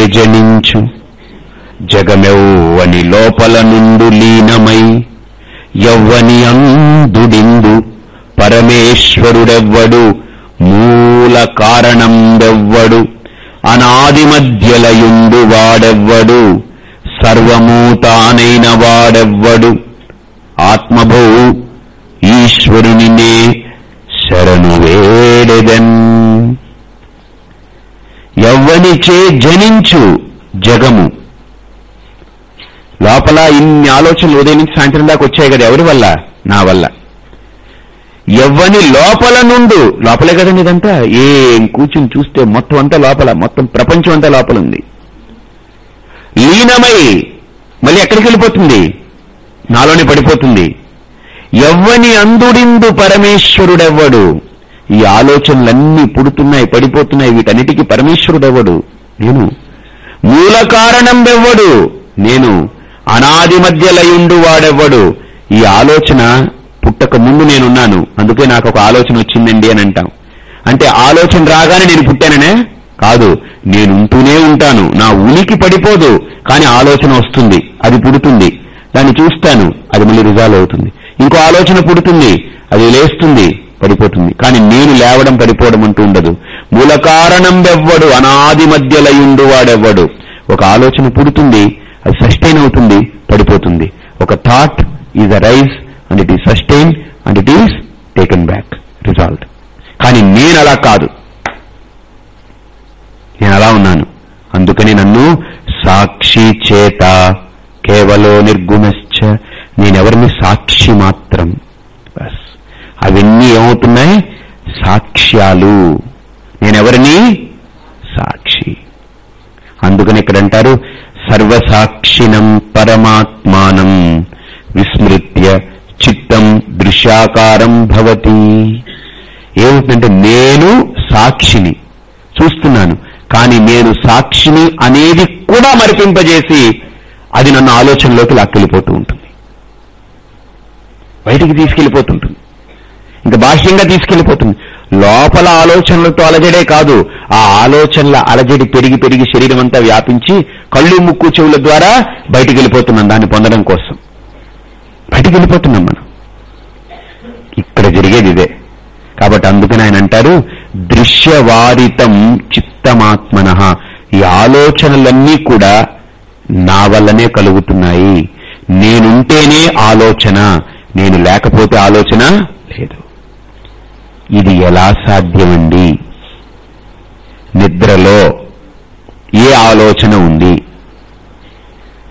జనించు. జగమెవ్వని లోపల నుండు లీనమై ఎవ్వని అందుడిందు. పరమేశ్వరుడెవ్వడు మూల కారణంబెవ్వడు అనాది మధ్యలయుండు వాడెవ్వడు. సర్వము తానైన వాడెవ్వడు. ఆత్మభూ ఈశ్వరునినే శరణు వేడెదన్ ఎవ్వనిచే జనించు జగము. లోపల ఇన్ని ఆలోచనలు ఉదయం నుంచి సాయంత్రం దాకా వచ్చాయి కదా ఎవరి వల్ల? నా వల్ల. ఎవ్వని లోపల నుండు లోపలే కదండి ఇదంతా? ఏం కూర్చుని చూస్తే మొత్తం అంతా లోపల మొత్తం ప్రపంచం అంతా లోపల ఉంది. లీనమై మళ్ళీ ఎక్కడికి వెళ్ళిపోతుంది? నాలోనే పడిపోతుంది. ఎవ్వని అందుడిందు పరమేశ్వరుడెవ్వడు? ఈ ఆలోచనలన్నీ పుడుతున్నాయి పడిపోతున్నాయి వీటన్నిటికీ పరమేశ్వరుడెవ్వడు నేను. మూల కారణం ఎవ్వడు నేను. అనాది మధ్యలయుండు వాడెవ్వడు? ఈ ఆలోచన పుట్టక ముందు నేనున్నాను. అందుకే నాకు ఒక ఆలోచన వచ్చిందండి అని అంటాం. అంటే ఆలోచన రాగానే నేను పుట్టాననే? కాదు. నేను ఉంటూనే. ఉంటాను నా ఉనికి పడిపోదు కానీ ఆలోచన వస్తుంది. అది పుడుతుంది. దాన్ని చూస్తాను. అది మళ్ళీ రిజాల్వ్ అవుతుంది. ఇంకో ఆలోచన పుడుతుంది. అది లేస్తుంది. పడిపోతుంది. కానీ నేను లేవడం పడిపోవడం అంటూ ఉండదు. మూల కారణం ఎవ్వడు అనాది మధ్యలయుండు వాడెవ్వడు ఒక ఆలోచన పుడుతుంది అది సస్టైన్ అవుతుంది పడిపోతుంది. ఒక thought is a rise and it is sustain and it is taken back resolve కానీ నేను అలా కాదు. నేను అలా ఉన్నాను. అందుకని నన్ను సాక్షి చేత కేవలో నిర్గుణశ్చ నేనెవరిని సాక్షి మాత్రం? బస్. అవన్నీ ఏమవుతున్నాయి? సాక్ష్యాలు. నేనెవరిని? సాక్షి. అందుకని ఇక్కడ అంటారు సర్వసాక్షిణం పరమాత్మానం విస్మృత్య చిత్తం దృశ్యాకారం భవతి. ఏమిటంటే నేను సాక్షిని చూస్తున్నాను కానీ నేను సాక్షిని అనేది కూడా మరిపింపజేసి అది నన్ను ఆలోచనలోకి లాక్కెళ్ళిపోతూ ఉంటుంది. బయటికి తీసుకెళ్ళిపోతుంటుంది. ఇంకా బాహ్యంగా తీసుకెళ్ళిపోతుంది. లోపల ఆలోచనలతో అలజడే కాదు ఆ ఆలోచనల అలజడి పెరిగి పెరిగి శరీరం అంతా వ్యాపించి కళ్ళు ముక్కు చెవుల ద్వారా బయటికి వెళ్ళిపోతున్నాం దాన్ని పొందడం కోసం. బయటికి వెళ్ళిపోతున్నాం మనం. ఇక్కడ జరిగేది ఇదే. కాబట్టి అందుకని ఆయన అంటారు దృశ్యవారితం చిత్తమాత్మన. ఈ ఆలోచనలన్నీ కూడా నా వల్లనే కలుగుతున్నాయి. నేనుంటేనే ఆలోచన నేను లేకపోతే ఆలోచన లేదు. ఇది ఎలా సాధ్యమండి? నిద్రలో ఏ ఆలోచన ఉంది?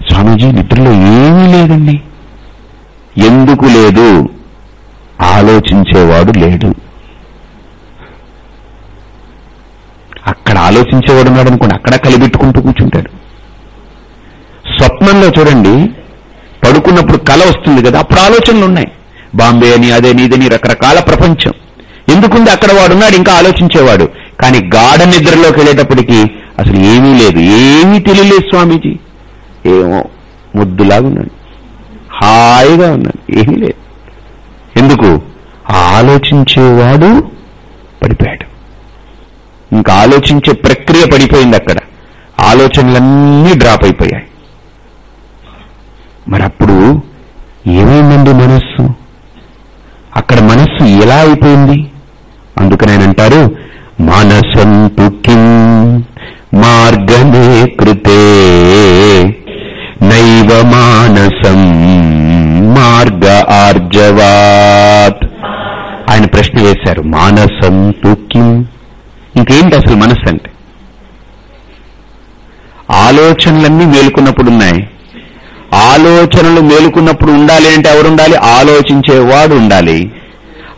స్వామీజీ నిద్రలో ఏమీ లేదండి. ఎందుకు లేదు? ఆలోచించేవాడు లేడు. అక్కడ ఆలోచించేవాడు ఉన్నాడు అనుకోండి అక్కడ కలిపెట్టుకుంటూ కూర్చుంటాడు. స్వప్నంలో చూడండి పడుకున్నప్పుడు కళ వస్తుంది కదా అప్పుడు ఆలోచనలు ఉన్నాయి. బాంబే అని అదే ఇదని రకరకాల ప్రపంచం. ఎందుకుంది అక్కడ వాడున్నాడు ఇంకా ఆలోచించేవాడు. కానీ గాఢ నిద్రలోకి వెళ్ళేటప్పటికి అసలు ఏమీ లేదు. ఏమీ తెలియలేదు స్వామీజీ. ఏమో ముద్దులాగున్నాడు హాయిగా ఉన్నాడు. ఏమీ లేదు. ఎందుకు? ఆలోచించేవాడు పడిపోయాడు. ఇంకా ఆలోచించే ప్రక్రియ పడిపోయింది అక్కడ. ఆలోచనలన్నీ డ్రాప్ అయిపోయాయి. మరి అప్పుడు ఏమైందండి మనస్సు? అక్కడ మనస్సు ఎలా అయిపోయింది? అందుకని ఆయన అంటారు మనసంతు కిం మార్గమే కృతే నైవ మానసం మార్గ ఆర్జవాత్. ఆయన ప్రశ్న వేశారు మానసంతు కిం? ఇంకేంటి అసలు మనస్సు అంటే? ఆలోచనలన్నీ మేలుకున్నప్పుడు ఉన్నాయి. ఆలోచనలు మేలుకున్నప్పుడు ఉండాలి అంటే ఎవరు ఉండాలి ఆలోచించేవాడు ఉండాలి.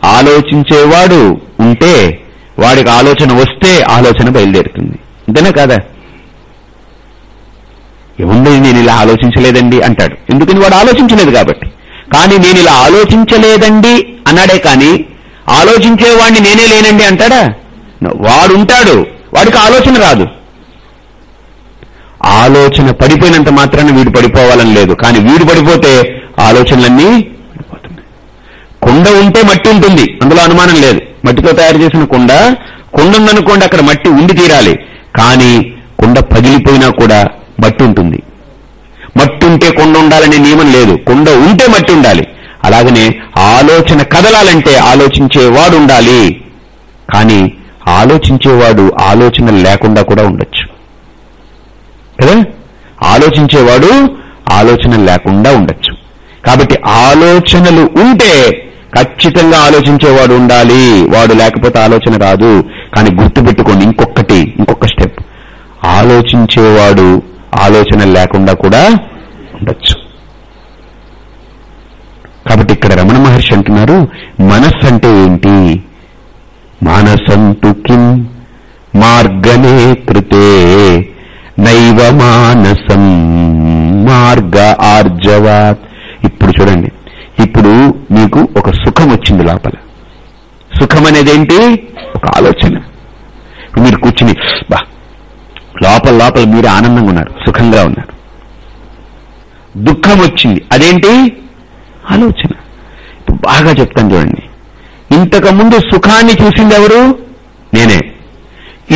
ఆలోచించేవాడు ఉంటే వాడికి ఆలోచన వస్తే ఆలోచన బయలుదేరుతుంది. అంతేనా కాదా? ఏముంది నేను ఇలా ఆలోచించలేదండి అంటాడు. ఎందుకని వాడు ఆలోచించలేదు కాబట్టి? కానీ నేను ఇలా ఆలోచించలేదండి అన్నాడే కానీ ఆలోచించేవాడిని నేనే లేనండి అంటాడా? వాడుంటాడు. వాడికి ఆలోచన రాదు. ఆలోచన పడిపోయినంత మాత్రాన వీడు పడిపోవాలని లేదు. కానీ వీడు పడిపోతే ఆలోచనలన్నీ కుండ ఉంటే మట్టి ఉంటుంది. అందులో అనుమానం లేదు. మట్టితో తయారు చేసిన కుండ కుండ ఉందనుకోండి అక్కడ మట్టి ఉండి తీరాలి. కానీ కుండ పగిలిపోయినా కూడా మట్టి ఉంటుంది. మట్టి ఉంటే కుండ ఉండాలనే నియమం లేదు. కుండ ఉంటే మట్టి ఉండాలి. అలాగనే ఆలోచన కదలాలంటే ఆలోచించేవాడు ఉండాలి. కానీ ఆలోచించేవాడు ఆలోచన లేకుండా కూడా ఉండొచ్చు. కదా? ఆలోచించేవాడు ఆలోచన లేకుండా ఉండొచ్చు. కాబట్టి ఆలోచనలు ఉంటే ఖచ్చితంగా ఆలోచించేవాడు ఉండాలి. వాడు లేకపోతే ఆలోచన రాదు కానీ గుర్తుపెట్టుకోండి ఇంకొకటి ఇంకొక స్టెప్. ఆలోచించేవాడు ఆలోచన లేకుండా కూడా ఉండొచ్చు. కాబట్టి ఇక్కడ రమణ మహర్షి అంటున్నారు మనస్సు అంటే ఏంటి? మానసంతు కిం? మార్గనే కృతే. నైవ మానసం. మార్గ ఆర్జవాత్ ఇప్పుడు మీకు ఒక సుఖం వచ్చింది లోపల. సుఖం అనేది ఏంటి ఒక ఆలోచన. మీరు కూర్చుని బా లోపల లోపల మీరు ఆనందంగా ఉన్నారు సుఖంగా ఉన్నారు. దుఃఖం వచ్చింది. అదేంటి? ఆలోచన. ఇప్పుడు బాగా చెప్తాను చూడండి. ఇంతకుముందు సుఖాన్ని చూసింది ఎవరు? నేనే.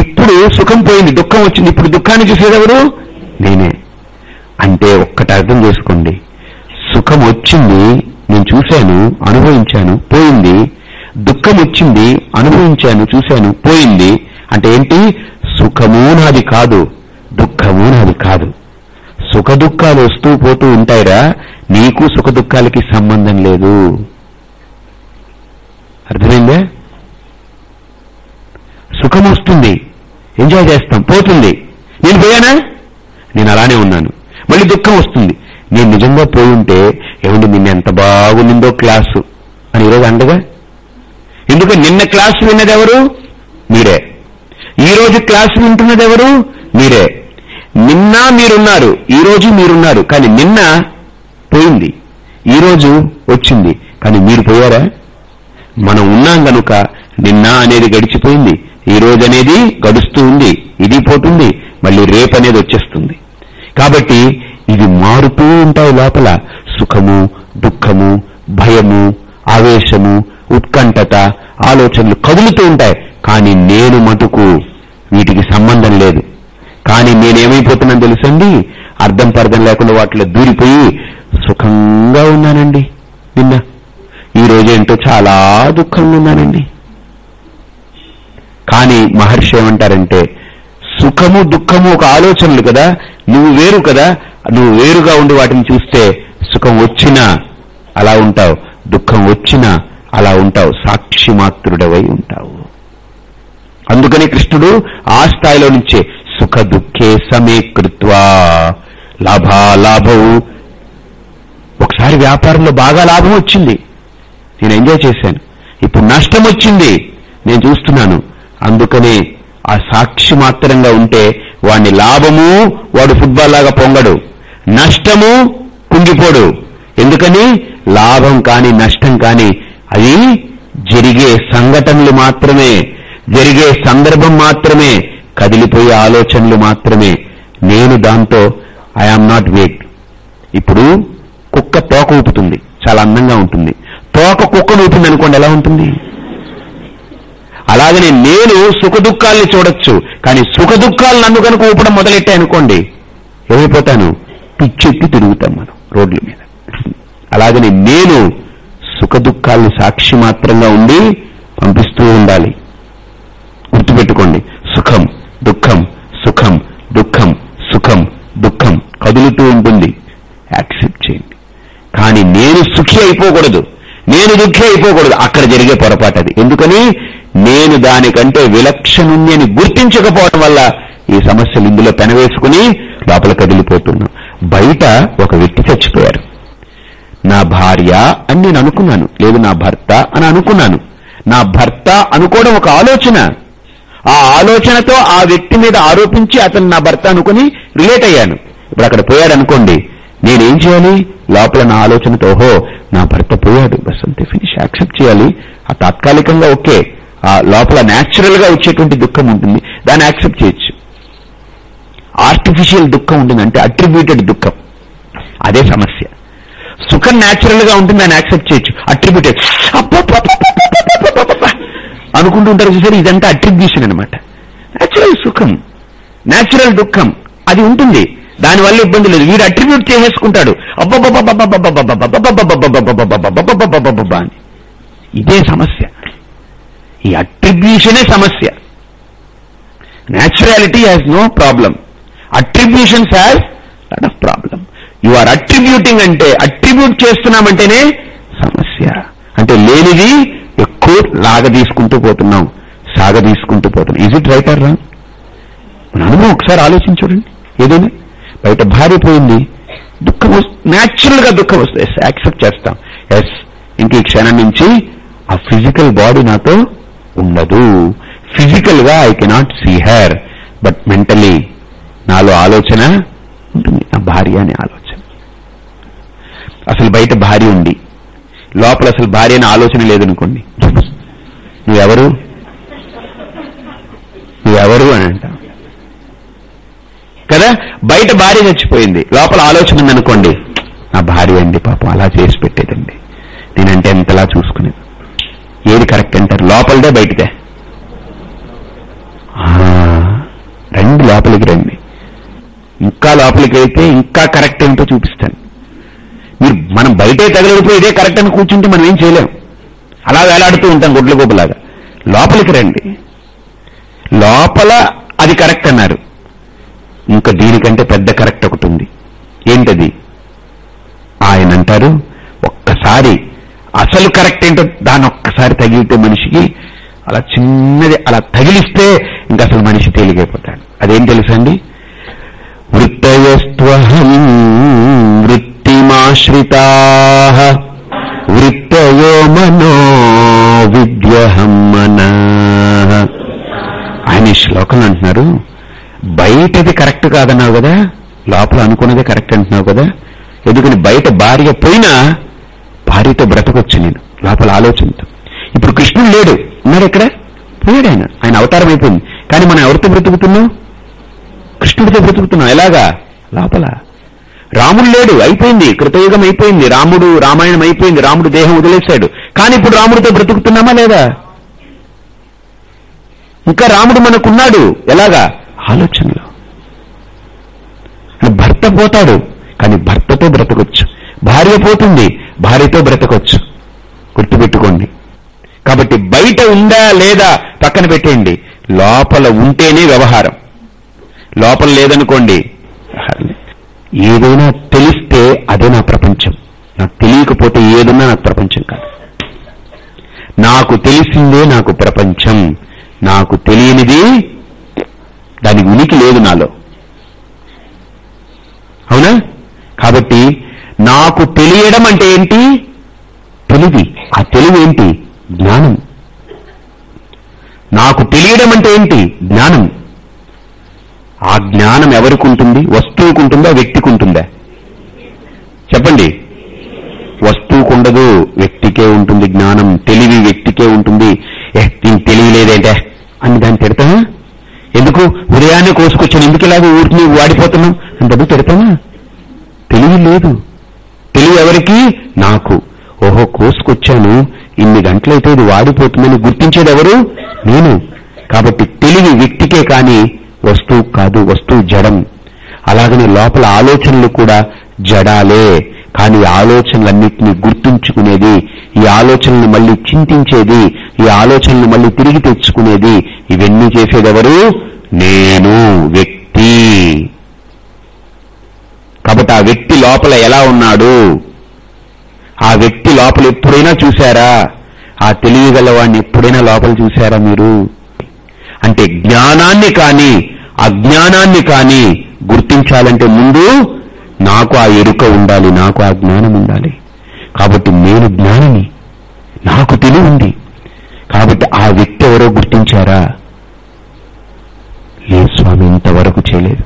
ఇప్పుడు సుఖం పోయింది దుఃఖం వచ్చింది. ఇప్పుడు దుఃఖాన్ని చూసేది ఎవరు? నేనే. అంటే ఒక్కటి అర్థం చేసుకోండి. సుఖం వచ్చింది నేను చూశాను అనుభవించాను పోయింది. దుఃఖం వచ్చింది అనుభవించాను చూశాను పోయింది. అంటే ఏంటి? సుఖము నాది కాదు దుఃఖము నాది కాదు. సుఖ దుఃఖాలు వస్తూ పోతూ ఉంటాయిరా నీకు సుఖ దుఃఖాలకి సంబంధం లేదు. అర్థమైందా? సుఖం వస్తుంది ఎంజాయ్ చేస్తాం పోతుంది. నేను పోయానా? నేను అలానే ఉన్నాను. మళ్ళీ దుఃఖం వస్తుంది. నేను నిజంగా పోయి ఉంటే ఏమండి నిన్న ఎంత బాగుండిందో క్లాసు? అని ఈరోజు అండగా? ఎందుకంటే నిన్న క్లాసు విన్నది ఎవరు? మీరే. ఈ రోజు క్లాసు వింటున్నది ఎవరు? మీరే. నిన్న మీరున్నారు ఈ మీరున్నారు కానీ నిన్న పోయింది. ఈ రోజు వచ్చింది కానీ మీరు పోయారా? మనం ఉన్నాం గనుక నిన్న అనేది గడిచిపోయింది ఈ రోజు అనేది గడుస్తూ ఉంది ఇది పోతుంది మళ్ళీ రేపు అనేది వచ్చేస్తుంది. కాబట్టి ఇది మారుతూ ఉంటాయి లోపల. సుఖము దుఃఖము భయము ఆవేశము ఉత్కంఠత ఆలోచనలు కదులుతూ ఉంటాయి. కానీ నేను మటుకు వీటికి సంబంధం లేదు. కానీ నేనేమైపోతున్నాను తెలుసండి? అర్థం పర్థం లేకుండా వాటిలో దూరిపోయి సుఖంగా ఉన్నానండి నిన్న. ఈ రోజేంటో చాలా దుఃఖంగా ఉన్నానండి. కానీ మహర్షి ఏమంటారంటే సుఖము దుఃఖము ఒక ఆలోచనలు కదా? నువ్వు వేరు కదా? నువ్వు వేరుగా ఉండి వాటిని చూస్తే సుఖం వచ్చినా అలా ఉంటావు దుఃఖం వచ్చినా అలా ఉంటావు సాక్షి మాత్రుడవై ఉంటావు. అందుకని కృష్ణుడు ఆ స్థాయిలో నుంచే సుఖ దుఃఖే సమే కృత్వా లాభాలాభవు. ఒకసారి వ్యాపారంలో బాగా లాభం వచ్చింది. నేను ఎంజాయ్ చేశాను. ఇప్పుడు నష్టం వచ్చింది. నేను చూస్తున్నాను. అందుకనే ఆ సాక్షి మాత్రంగా ఉంటే వాడిని లాభము వాడు ఫుట్బాల్ లాగా పొంగడు. నష్టము కుంగిపోడు. ఎందుకని? లాభం కాని నష్టం కాని అది జరిగే సంఘటనలు మాత్రమే జరిగే సందర్భం మాత్రమే కదిలిపోయే ఆలోచనలు మాత్రమే. నేను దాంతో ఐఆమ్ నాట్ వేట్ ఇప్పుడు కుక్క తోక ఊపుతుంది. చాలా అందంగా ఉంటుంది. తోక కుక్కను ఊపింది అనుకోండి ఎలా ఉంటుంది? అలాగనే నేను సుఖదుఖాల్ని చూడొచ్చు. కానీ సుఖదుఖాలు నన్ను కనుక ఊపడం మొదలెట్టాయి అనుకోండి ఏమైపోతాను? పిచ్చెక్కి తిరుగుతాం మనం రోడ్ల మీద. అలాగని నేను సుఖదుఖాలను సాక్షి మాత్రంగా ఉండి పంపిస్తూ ఉండాలి. గుర్తుపెట్టుకోండి సుఖం దుఃఖం సుఖం దుఃఖం సుఖం దుఃఖం కదులుతూ ఉంటుంది. యాక్సెప్ట్ చేయండి. కానీ నేను సుఖి అయిపోకూడదు. నేను దుఃఖి అయిపోకూడదు. అక్కడ జరిగే పొరపాటు అది. ఎందుకని? నేను దానికంటే విలక్షణుణ్ణి అని గుర్తించకపోవడం వల్ల ఈ సమస్యలు ఇందులో పెనవేసుకుని లోపల కదిలిపోతున్నాం. బయట ఒక వ్యక్తి చచ్చిపోయారు. నా భార్య అని నేను అనుకున్నాను. లేదు నా భర్త అని అనుకున్నాను. నా భర్త అనుకోవడం ఒక ఆలోచన. ఆ ఆలోచనతో ఆ వ్యక్తి మీద ఆరోపించి అతను నా భర్త అనుకుని రిలేట్ అయ్యాను. ఇప్పుడు అక్కడ పోయాడు అనుకోండి నేనేం చేయాలి? లోపల నా ఆలోచనతో ఓహో నా భర్త పోయాడు. బస్ అంతే ఫినిష్ యాక్సెప్ట్ చేయాలి. ఆ తాత్కాలికంగా ఓకే. ఆ లోపల న్యాచురల్గా వచ్చేటువంటి దుఃఖం ఉంటుంది. దాన్ని యాక్సెప్ట్ చేయొచ్చు. ఆర్టిఫిషియల్ దుఃఖం ఉంటుంది అంటే అట్రిబ్యూటెడ్ దుఃఖం. అదే సమస్య. సుఖం న్యాచురల్గా ఉంటుంది దాన్ని యాక్సెప్ట్ చేయొచ్చు. అట్రిబ్యూటెడ్ అనుకుంటూ ఉంటారు చూసారు ఇదంతా అట్రిబ్యూషన్ అనమాట న్యాచురల్ సుఖం. న్యాచురల్ దుఃఖం. అది ఉంటుంది. దానివల్ల ఇబ్బంది లేదు. వీడు అట్రిబ్యూట్ చేసేసుకుంటాడు. అని ఇదే సమస్య. ఈ అట్రిబ్యూషనే సమస్య naturality has no problem attributions has lot of problem you are attributing అంటే అట్రిబ్యూట్ చేస్తున్నామంటేనే సమస్య. అంటే లేనిది ఎక్కువ లాగ తీసుకుంటూ పోతున్నాం సాగ తీసుకుంటూ పోతున్నాం. Is it right or wrong మన అనుభవం ఒకసారి ఆలోచించండి ఏదైనా బయట భార్య పోయింది దుఃఖం న్యాచురల్గా దుఃఖం వస్తుంది ఎస్ యాక్సెప్ట్ చేస్తాం. ఎస్ ఇంక ఈ క్షణం నుంచి ఆ ఫిజికల్ బాడీ నాతో ఉండదు. ఫిజికల్గా I cannot see her but mentally నాలో ఆలోచన ఉంటుంది. నా భార్య అనే ఆలోచన. అసలు బయట భార్య ఉంది. లోపల అసలు భార్య అనే ఆలోచన లేదనుకోండి. నువ్వెవరు? నువ్వెవరు అని అంటావు కదా? బయట భార్య చచ్చిపోయింది. లోపల ఆలోచన ఉందనుకోండి. నా భార్య అండి పాపం అలా చేసి పెట్టేదండి. నేనంటే ఎంతలా చూసుకునేది. ఏది కరెక్ట్ అంటారు? లోపలదే బయటదే. రండి లోపలికి రండి. ఇంకా లోపలికి వెళ్తే ఇంకా కరెక్ట్ ఏమిటో చూపిస్తాను. మీరు మనం బయటే తగలడిపోయి ఇదే కరెక్ట్ అని కూర్చుంటే మనం ఏం చేయలేం. అలా వేలాడుతూ ఉంటాం గుడ్ల గోపులాగా లోపలికి రండి. లోపల అది కరెక్ట్ అన్నారు. ఇంకా దీనికంటే పెద్ద కరెక్ట్ ఒకటి ఉంది. ఏంటది? ఆయన అంటారు ఒక్కసారి అసలు కరెక్ట్ ఏంటో దాన్ని ఒక్కసారి తగిలితే మనిషికి అలా చిన్నది అలా తగిలిస్తే ఇంకా అసలు మనిషి తేలిగైపోతాడు అదేం తెలుసండి? వృత్తయస్త్వహం వృత్తిమాశ్రితా వృత్తయో మనో విద్యహం మన ఆయన ఈ శ్లోకం అంటున్నారు. బయటది కరెక్ట్ కాదన్నావు కదా? లోపల అనుకున్నదే కరెక్ట్ అంటున్నావు కదా? ఎందుకని బయట భార్య పోయినా భార్యతో బ్రతకొచ్చు నేను. లోపల ఆలోచనతో. ఇప్పుడు కృష్ణుడు లేడు. ఉన్నాడు ఇక్కడ పోయాడు ఆయన. ఆయన అవతారం అయిపోయింది. కానీ మనం ఎవరితో బ్రతుకుతున్నాం? కృష్ణుడితో బ్రతుకుతున్నాం. ఎలాగా? లోపల. రాముడు లేడు అయిపోయింది కృతయుగం అయిపోయింది రాముడు రామాయణం అయిపోయింది రాముడు దేహం వదిలేశాడు. కానీ ఇప్పుడు రాముడితో బ్రతుకుతున్నామా లేదా? ఇంకా రాముడు మనకున్నాడు ఎలాగా? ఆలోచనలో. భర్త పోతాడు కానీ భర్తతో బ్రతకొచ్చు. భార్య పోతుంది భార్యతో బ్రతకొచ్చు. గుర్తుపెట్టుకోండి. కాబట్టి బయట ఉందా లేదా పక్కన పెట్టేయండి. లోపల ఉంటేనే వ్యవహారం. లోపల లేదనుకోండి. ఏదైనా తెలిస్తే అదే నా ప్రపంచం. నాకు తెలియకపోతే ఏదన్నా నాకు ప్రపంచం కాదు. నాకు తెలిసిందే నాకు ప్రపంచం. నాకు తెలియనిది దాని ఉనికి లేదు నాలో. అవునా? కాబట్టి నాకు తెలియడం అంటే ఏంటి? తెలివి. ఆ తెలివి ఏంటి? జ్ఞానం. నాకు తెలియడం అంటే ఏంటి? జ్ఞానం. ఆ జ్ఞానం ఎవరికి ఉంటుంది వస్తువుకు ఉంటుందా వ్యక్తికి ఉంటుందా చెప్పండి. వస్తువుకు ఉండదు వ్యక్తికే ఉంటుంది జ్ఞానం తెలివి వ్యక్తికే ఉంటుంది. ఏ దీనికి తెలియలేదేంటే? అని దాన్ని తిడతామా ఎందుకు? ఉదయాన్నే కోసుకొచ్చాను. ఎందుకు ఇలాగ ఊరికి వాడిపోతున్నాం అని డబ్బు తిడతామా తెలివి లేదు. తెలివి ఎవరికి? నాకు. ఓహో కోసుకొచ్చాను. ఇన్ని గంటలైతే ఇది వాడిపోతుందని గుర్తించేది ఎవరు? నేను. కాబట్టి తెలివి వ్యక్తికే కానీ వస్తువు కాదు వస్తువు జడం. అలాగనే లోపల ఆలోచనలు కూడా జడాలే. కానీ ఆలోచనలన్నింటినీ గుర్తుంచుకునేది ఈ ఆలోచనలు మళ్ళీ చింతించేది ఈ ఆలోచనలు మళ్ళీ తిరిగి తెచ్చుకునేది ఇవన్నీ చేసేదెవరు? నేను వ్యక్తి. కాబట్టి ఆ వ్యక్తి లోపల ఎలా ఉన్నాడు? ఆ వ్యక్తి లోపల ఎప్పుడైనా చూశారా? ఆ తెలియగలవాడిని ఎప్పుడైనా లోపల చూశారా మీరు? అంటే జ్ఞానాన్ని కానీ అజ్ఞానాన్ని కానీ గుర్తించాలంటే ముందు నాకు ఆ ఎరుక ఉండాలి నాకు ఆ జ్ఞానం ఉండాలి. కాబట్టి నేను జ్ఞానిని నాకు తెలివి ఉంది. కాబట్టి ఆ వ్యక్తి ఎవరో గుర్తించారా? లేదు స్వామి ఇంతవరకు చేయలేదు.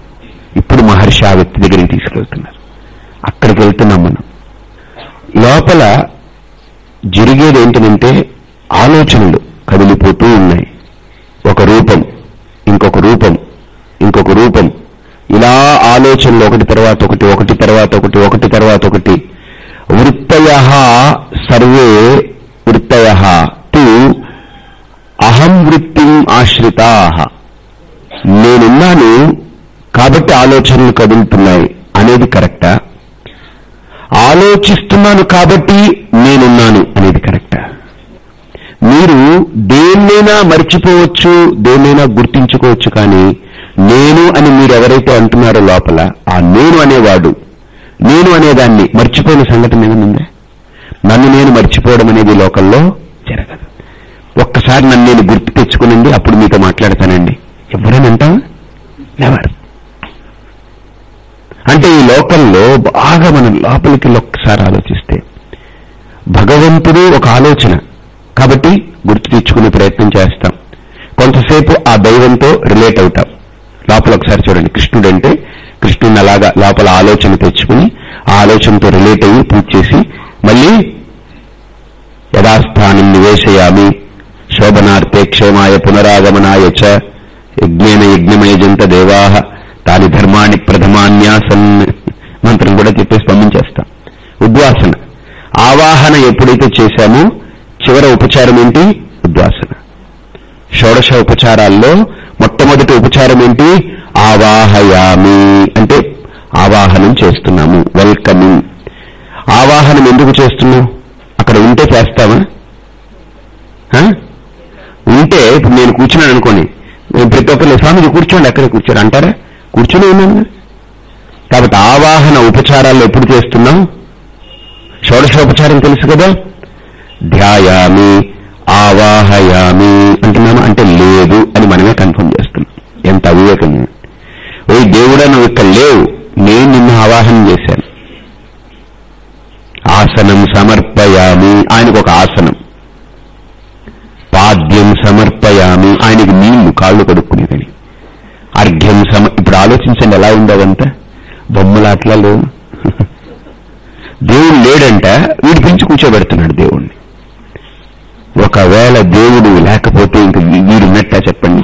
ఇప్పుడు మహర్షి ఆ వ్యక్తి దగ్గరికి తీసుకెళ్తున్నారు. అక్కడికి వెళ్తున్నాం మనం. లోపల జరిగేది ఏంటంటే ఆలోచనలు కదిలిపోతూ ఉన్నాయి. ఒక రూపం ఇంకొక రూపం. ఇంకొక రూపం. ఇలా ఆలోచనలు ఒకటి తర్వాత ఒకటి ఒకటి తర్వాత ఒకటి ఒకటి తర్వాత ఒకటి. వృత్తయ సర్వే వృత్తయ తు అహం వృత్తిం ఆశ్రితా. నేనున్నాను కాబట్టి ఆలోచనలు కదులుతున్నాయి అనేది కరెక్టా? ఆలోచిస్తున్నాను కాబట్టి నేనున్నాను అనేది కరెక్టా? మీరు దేన్నైనా మర్చిపోవచ్చు దేన్నైనా గుర్తించుకోవచ్చు కానీ నేను అని మీరు ఎవరైతే అంటున్నారో లోపల ఆ నేను అనేవాడు నేను అనేదాన్ని మర్చిపోయిన సంఘటన ఏమైందా నన్ను నేను మర్చిపోవడం అనేది లోకంలో జరగదు. ఒక్కసారి నన్ను నేను గుర్తు తెచ్చుకునండి అప్పుడు మీతో మాట్లాడతానండి. ఎవరైనా అంటావా? ఎవరు? అంటే ఈ లోకంలో బాగా మనం లోపలికి ఒక్కసారి ఆలోచిస్తే భగవంతుడు ఒక ఆలోచన కాబట్టి గుర్తు తెచ్చుకునే ప్రయత్నం చేస్తాం. కొంతసేపు ఆ దైవంతో రిలేట్ అవుతాం. లోపల ఒకసారి చూడండి. కృష్ణుడు అంటే కృష్ణుని అలాగా లోపల ఆలోచన తెచ్చుకుని ఆ ఆలోచనతో రిలేట్ అయ్యి పూజ చేసి మళ్ళీ యథాస్థానం నివేశయామి. శోభనార్థే క్షేమాయ పునరాగమనాయ చ. యజ్ఞేన యజ్ఞమయజంత దేవాహ. తాని ధర్మాన్ని ప్రథమాన్యాసన్. మంత్రం కూడా చెప్పేసి పంపించేస్తాం. ఉద్వాసన. ఆవాహన ఎప్పుడైతే చేశామో చివర ఉపచారం ఏంటి? ఉద్వాసన. షోడశ ఉపచారాల్లో మొట్టమొదటి ఉపచారం ఏంటి? ఆవాహయామి. అంటే ఆవాహనం చేస్తున్నాము. వెల్కమింగ్. ఆవాహనం ఎందుకు చేస్తున్నావు? అక్కడ ఉంటే చేస్తావా? ఉంటే ఇప్పుడు నేను కూర్చున్నాను అనుకోండి. ప్రతి ఒక్కరు స్వామిజీ కూర్చోండి అక్కడే కూర్చోరు. అంటారా? కూర్చుని ఉన్నాను. కాబట్టి ఆవాహన ఉపచారాల్లో ఎప్పుడు చేస్తున్నాం షోడశోపచారం తెలుసు కదా? ధ్యాయామి. ఆవాహయామి అంటున్నాను అంటే లేదు అని మనమే కన్ఫర్మ్ చేస్తున్నాం. ఎంత అవివేకం. ఓ దేవుడా నువ్వు ఇక్కడ లేవు. నేను నిన్ను ఆవాహనం చేశాను. ఆసనం సమర్పయామి ఆయనకు ఒక ఆసనం. పాద్యం సమర్పయామి ఆయనకి నీళ్ళు కాళ్ళు కడుక్కునేదని. అర్ఘ్యం సమ ఇప్పుడు ఆలోచించండి ఎలా ఉందవంతా బొమ్మలాట్లా లేవు. దేవుడు లేడంట వీడు పిలిచి కూర్చోబెడుతున్నాడు దేవుణ్ణి. ఒకవేళ దేవుడు లేకపోతే ఇంక వీడున్నట్ట చెప్పండి.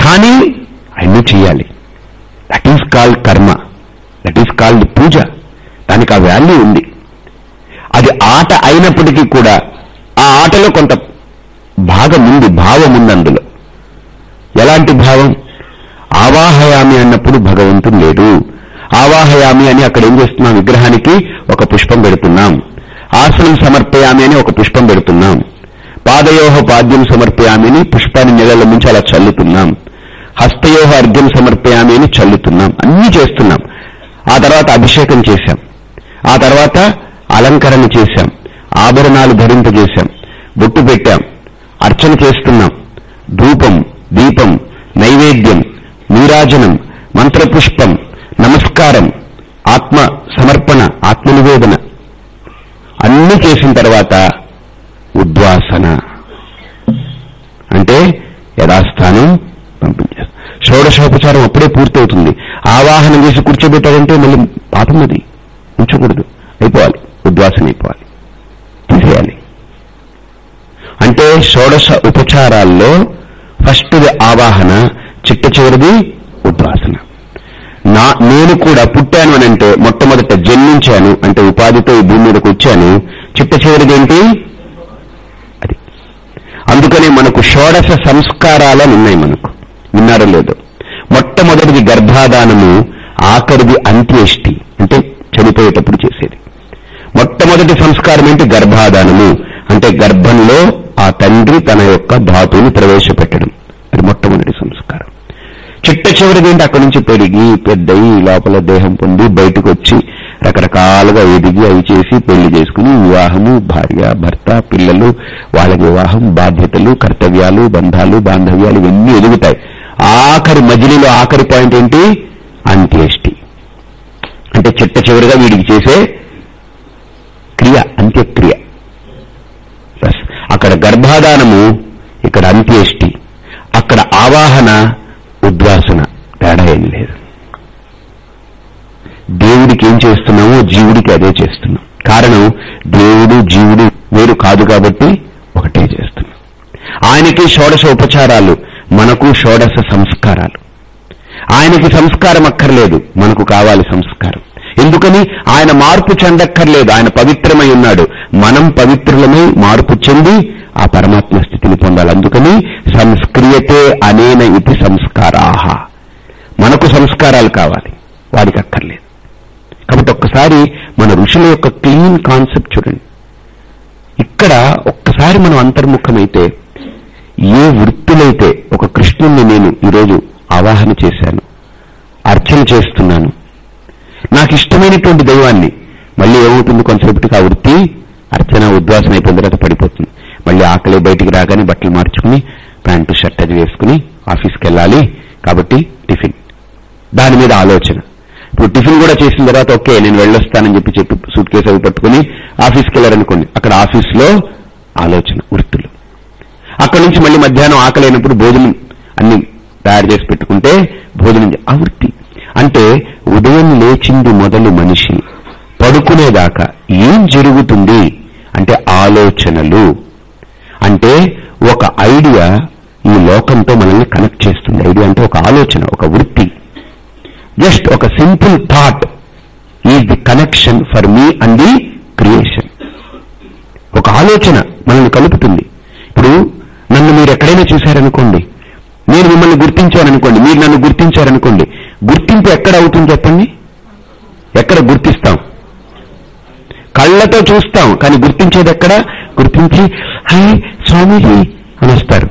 కానీ అన్నీ చెయ్యాలి that is called karma that is called puja. దానికి ఆ వాల్యూ ఉంది. అది ఆట అయినప్పటికీ కూడా ఆ ఆటలో కొంత భాగం ఉంది భావం ఉంది అందులో. ఎలాంటి భావం? ఆవాహయామి అన్నప్పుడు భగవంతుడు లేడు. ఆవాహయామి అని అక్కడ ఏం చేస్తున్నాం? విగ్రహానికి ఒక పుష్పం పెడుతున్నాం. ఆసనం సమర్పయామి అని ఒక పుష్పం పెడుతున్నాం. పాదయోహ పాద్యం సమర్పయామి అని పుష్పాన్ని నెలల ముంచి అలా చల్లుతున్నాం. హస్తయోహ అర్ఘ్యం సమర్పయామి అని చల్లుతున్నాం. అన్నీ చేస్తున్నాం. ఆ తర్వాత అభిషేకం చేశాం. ఆ తర్వాత అలంకరణ చేశాం. ఆభరణాలు ధరింపజేశాం బొట్టు పెట్టాం. అర్చన చేస్తున్నాం. ధూపం దీపం నైవేద్యం నీరాజనం మంత్రపుష్పం నమస్కారం ఆత్మ సమర్పణ ఆత్మనివేదన. అన్ని చేసిన తర్వాత ఉద్వాసన. అంటే యథాస్థానం పంపించేస్తాం షోడశోపచారం అప్పుడే పూర్తవుతుంది. ఆవాహనం చేసి కూర్చోబెట్టారంటే మళ్ళీ పాపం అది. ఉంచకూడదు. అయిపోవాలి. ఉద్వాసన అయిపోవాలి. తీసేయాలి. అంటే షోడశ ఉపచారాల్లో ఫస్ట్ది ఆవాహన చిట్ట చివరిది నా నేను కూడా పుట్టాను అని అంటే మొట్టమొదట జన్మించాను అంటే ఉపాధితో ఈ భూమి మీదకి వచ్చాను. చిట్ట చివరిదేంటి అది. అందుకనే మనకు షోడశ సంస్కారాలని ఉన్నాయి మనకు. విన్నారో లేదు. మొట్టమొదటిది గర్భాధానము ఆఖరిది అంత్యేష్టి. అంటే చనిపోయేటప్పుడు చేసేది. మొట్టమొదటి సంస్కారం ఏంటి? గర్భాధానము. అంటే గర్భంలో ఆ తండ్రి తన యొక్క ధాతువుని ప్రవేశపెట్టడం. అది మొట్టమొదటి చిట్ట చివరిది ఏంటి? అక్కడి నుంచి పెరిగి పెద్దయి లోపల దేహం పొంది బయటకు వచ్చి రకరకాలుగా ఎదిగి అవి చేసి పెళ్ళి చేసుకుని వివాహము భార్య భర్త పిల్లలు వాళ్ళ వివాహం బాధ్యతలు కర్తవ్యాలు బంధాలు బాంధవ్యాలు ఇవన్నీ ఎదుగుతాయి. ఆఖరి మజిలీలో ఆఖరి పాయింట్ ఏంటి? అంత్యేష్టి. అంటే చిట్ట చివరిగా వీడికి చేసే క్రియ అంత్యక్రియ. అక్కడ గర్భాధానము ఇక్కడ అంత్యేష్టి. అక్కడ ఆవాహన ఉద్వాసన తేడా ఏం లేదు. దేవుడికి ఏం చేస్తున్నామో జీవుడికి అదే చేస్తున్నాం. కారణం దేవుడు జీవుడు వేరు కాదు కాబట్టి ఒకటే చేస్తున్నాం. ఆయనకి షోడశ ఉపచారాలు మనకు షోడశ సంస్కారాలు. ఆయనకి సంస్కారం అక్కర్లేదు మనకు కావాలి సంస్కారం. ఎందుకని? ఆయన మార్పు చెందక్కర్లేదు ఆయన పవిత్రమై ఉన్నాడు. మనం పవిత్రులమై మార్పు చెంది ఆ పరమాత్మ స్థితిని పొందాలి అందుకని సంస్క్రియతే అనేన ఇది సంస్కారాహ సంస్కారాలు కావాలి వాడికి అక్కర్లేదు. కాబట్టి ఒక్కసారి మన ఋషుల యొక్క క్లీన్ కాన్సెప్ట్ చూడండి. ఇక్కడ ఒక్కసారి మనం అంతర్ముఖమైతే ఏ వృత్తులైతే ఒక కృష్ణుణ్ణి నేను ఈరోజు ఆవాహన చేశాను అర్చన చేస్తున్నాను నాకు ఇష్టమైనటువంటి దైవాన్ని మళ్ళీ ఏమవుతుంది కొంతసేపటికి ఆ వృత్తి? అర్చన ఉద్వాసన అయిపోయిన తర్వాత పడిపోతుంది. మళ్ళీ ఆకలి బయటికి రాగానే బట్టలు మార్చుకుని ప్యాంటు షర్ట్ అది వేసుకుని ఆఫీస్కి వెళ్ళాలి కాబట్టి టిఫిన్. దాని మీద ఆలోచన. ఇప్పుడు టిఫిన్ కూడా చేసిన తర్వాత ఓకే నేను వెళ్ళొస్తానని చెప్పి చెప్పి సూట్ కేసు అవి పట్టుకుని ఆఫీస్కి వెళ్ళారనుకోండి అక్కడ ఆఫీస్లో ఆలోచన వృత్తులు. అక్కడి నుంచి మళ్ళీ మధ్యాహ్నం ఆకలైనప్పుడు భోజనం అన్ని తయారు చేసి పెట్టుకుంటే భోజనం ఆ వృత్తి అంటే ఉదయం లేచింది మొదలు మనిషి పడుకునేదాకా ఏం జరుగుతుంది అంటే ఆలోచనలు. అంటే ఒక ఐడియా ఈ లోకంతో మనల్ని కనెక్ట్ చేస్తుంది. ఐడియా అంటే ఒక ఆలోచన ఒక వృత్తి. జస్ట్ ఒక simple thought is the connection for me and the creation. ఒక ఆలోచన మనల్ని కలుపుతుంది. ఇప్పుడు నన్ను మీరు ఎక్కడైనా చూశారనుకోండి నేను మిమ్మల్ని గుర్తించారనుకోండి మీరు నన్ను గుర్తించారనుకోండి గుర్తింపు ఎక్కడ అవుతుంది చెప్పండి? ఎక్కడ గుర్తిస్తాం? కళ్ళతో చూస్తాం కానీ గుర్తించేది ఎక్కడ? గుర్తించి హాయ్ స్వామీజీ అనేస్తారు.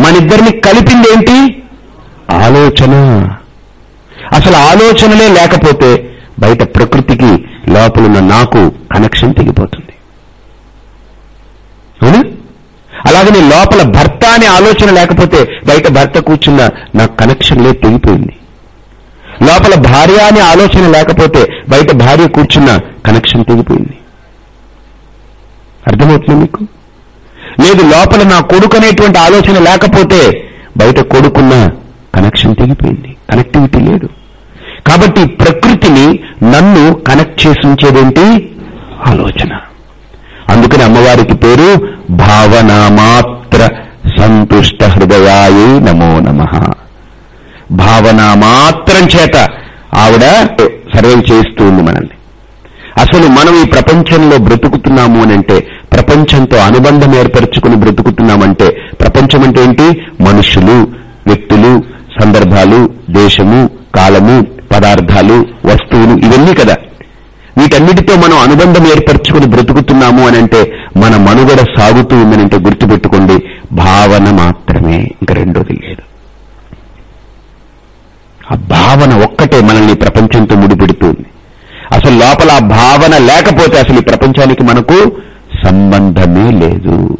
మనిద్దరిని కలిపింది ఏంటి ఆలోచన. అసలు ఆలోచనలే లేకపోతే బయట ప్రకృతికి లోపలున్న నాకు కనెక్షన్ తెగిపోతుంది. అవునా? అలాగనే లోపల భర్త అనే ఆలోచన లేకపోతే బయట భర్త కూర్చున్న నాకు కనెక్షన్ లేదు తెగిపోయింది. లోపల భార్య అనే ఆలోచన లేకపోతే బయట భార్య కూర్చున్న కనెక్షన్ తెగిపోయింది. అర్థమవుతుంది మీకు? లేదు లోపల నా కొడుకు అనేటువంటి ఆలోచన లేకపోతే బయట కొడుకున్న కనెక్షన్ తెగిపోయింది. కనెక్టివిటీ లేదు కాబట్టి ప్రకృతిని నన్ను కనెక్ట్ చేసి ఉంచేదేంటి ఆలోచన. అందుకని అమ్మవారికి పేరు భావనామాత్ర సంతుష్ట హృదయాయే నమో నమ. భావన మాత్రం చేత ఆవిడ సర్వం చేస్తూ ఉంది మనల్ని. అసలు మనం ఈ ప్రపంచంలో బ్రతుకుతున్నాము అంటే ప్రపంచంతో అనుబంధం ఏర్పరచుకుని బ్రతుకుతున్నామంటే ప్రపంచం అంటే ఏంటి? మనుషులు వ్యక్తులు సందర్భాలు దేశము కాలము పదార్థాలు వస్తువులు ఇవన్నీ కదా. వీటన్నిటితో మనం అనుబంధం ఏర్పరచుకుని బ్రతుకుతున్నాము అని అంటే మన మనుగడ సాగుతూ ఉందనంటే గుర్తుపెట్టుకోండి. భావన మాత్రమే ఇంక రెండోది లేదు. ఆ భావన ఒక్కటే మనల్ని ప్రపంచంతో ముడిపెడుతుంది అసలు లోపల ఆ భావన లేకపోతే అసలు ఈ ప్రపంచానికి మనకు సంబంధమే లేదు.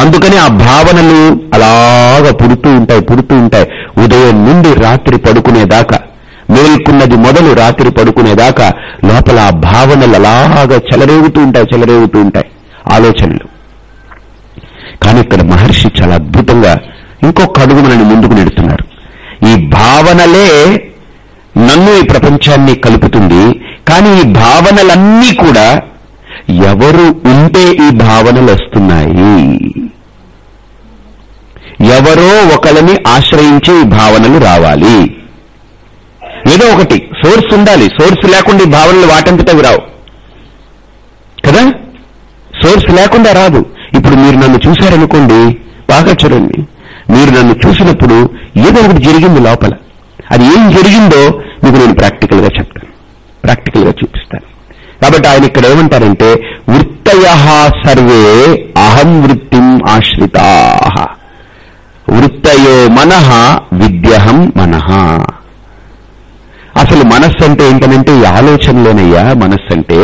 అందుకని ఆ భావనలు అలాగ పుడుతూ ఉంటాయి పుడుతూ ఉంటాయి. ఉదయం నుండి రాత్రి పడుకునేదాకా మేల్కున్నది మొదలు రాత్రి పడుకునేదాకా లోపల ఆ భావనలు అలాగా చెలరేగుతూ ఉంటాయి చెలరేగుతూ ఉంటాయి ఆలోచనలు. కానీ ఇక్కడ మహర్షి చాలా అద్భుతంగా ఇంకొక అడుగు మనల్ని ముందుకు నెడుతున్నారు. ఈ భావనలే నన్ను ఈ ప్రపంచాన్ని కలుపుతుంది కానీ ఈ భావనలన్నీ కూడా ఎవరు ఉంటే ఈ భావనలు వస్తున్నాయి? ఎవరో ఒకళ్ళని ఆశ్రయించి ఈ భావనలు రావాలి. ఏదో ఒకటి సోర్స్ ఉండాలి. సోర్స్ లేకుండా ఈ భావనలు వాటంతటవి రావు. కదా? సోర్స్ లేకుండా రాదు. ఇప్పుడు మీరు నన్ను చూశారనుకోండి బాగా చూడండి. మీరు నన్ను చూసినప్పుడు ఏదో ఒకటి జరిగింది లోపల. అది ఏం జరిగిందో మీకు నేను ప్రాక్టికల్గా చెప్తాను. ప్రాక్టికల్గా కాబట్టి ఆయన ఇక్కడ ఏమంటారంటే వృత్తయ సర్వే అహం వృత్తిం ఆశ్రితా. వృత్తయో మనః విద్యహం మనః. అసలు మనస్సు అంటే ఏంటనంటే ఈ ఆలోచనలోనయ్యా మనస్సు అంటే